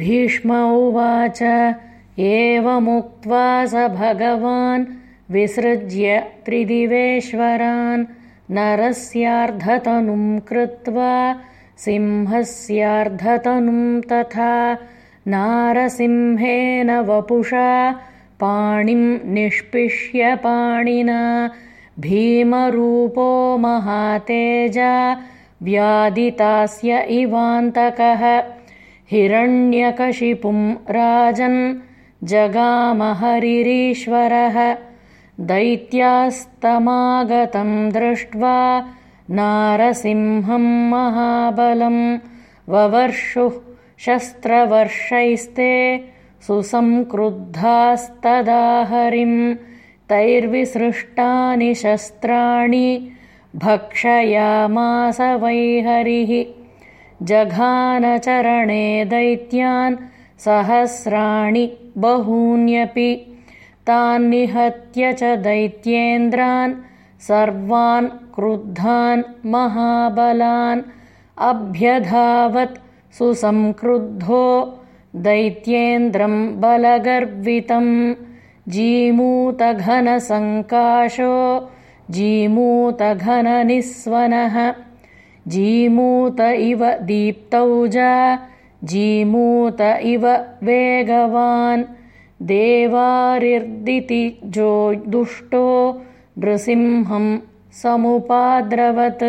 भीष्म उवाच एवमुक्त्वा स भगवान् विसृज्य त्रिदिवेश्वरान् नरस्यार्धतनुं कृत्वा सिंहस्यार्धतनुं तथा नारसिंहेन वपुषा पाणिं निष्पिष्य पाणिना भीमरूपो महातेजा व्यादितास्य इवान्तकः हिरण्यकशिपुं राजन् जगामहरिरीश्वरः दैत्यास्तमागतं दृष्ट्वा नारसिंहं महाबलं ववर्षुः शस्त्रवर्षैस्ते सुसंक्रुद्धास्तदा हरिं तैर्विसृष्टानि शस्त्राणि भक्षयामास वैहरिः जघानचरणे दैत्यान् सहस्राणि बहून्यपि तान्निहत्य च दैत्येन्द्रान् सर्वान् क्रुद्धान् महाबलान् अभ्यधावत् सुसंक्रुद्धो दैत्येन्द्रं बलगर्वितं जीमूतघनसङ्काशो जीमूतघननिःस्वनः जीमूत इव दीप्तौजा जीमूत इव वेगवान्। जो दुष्टो नृसिंहं समुपाद्रवत्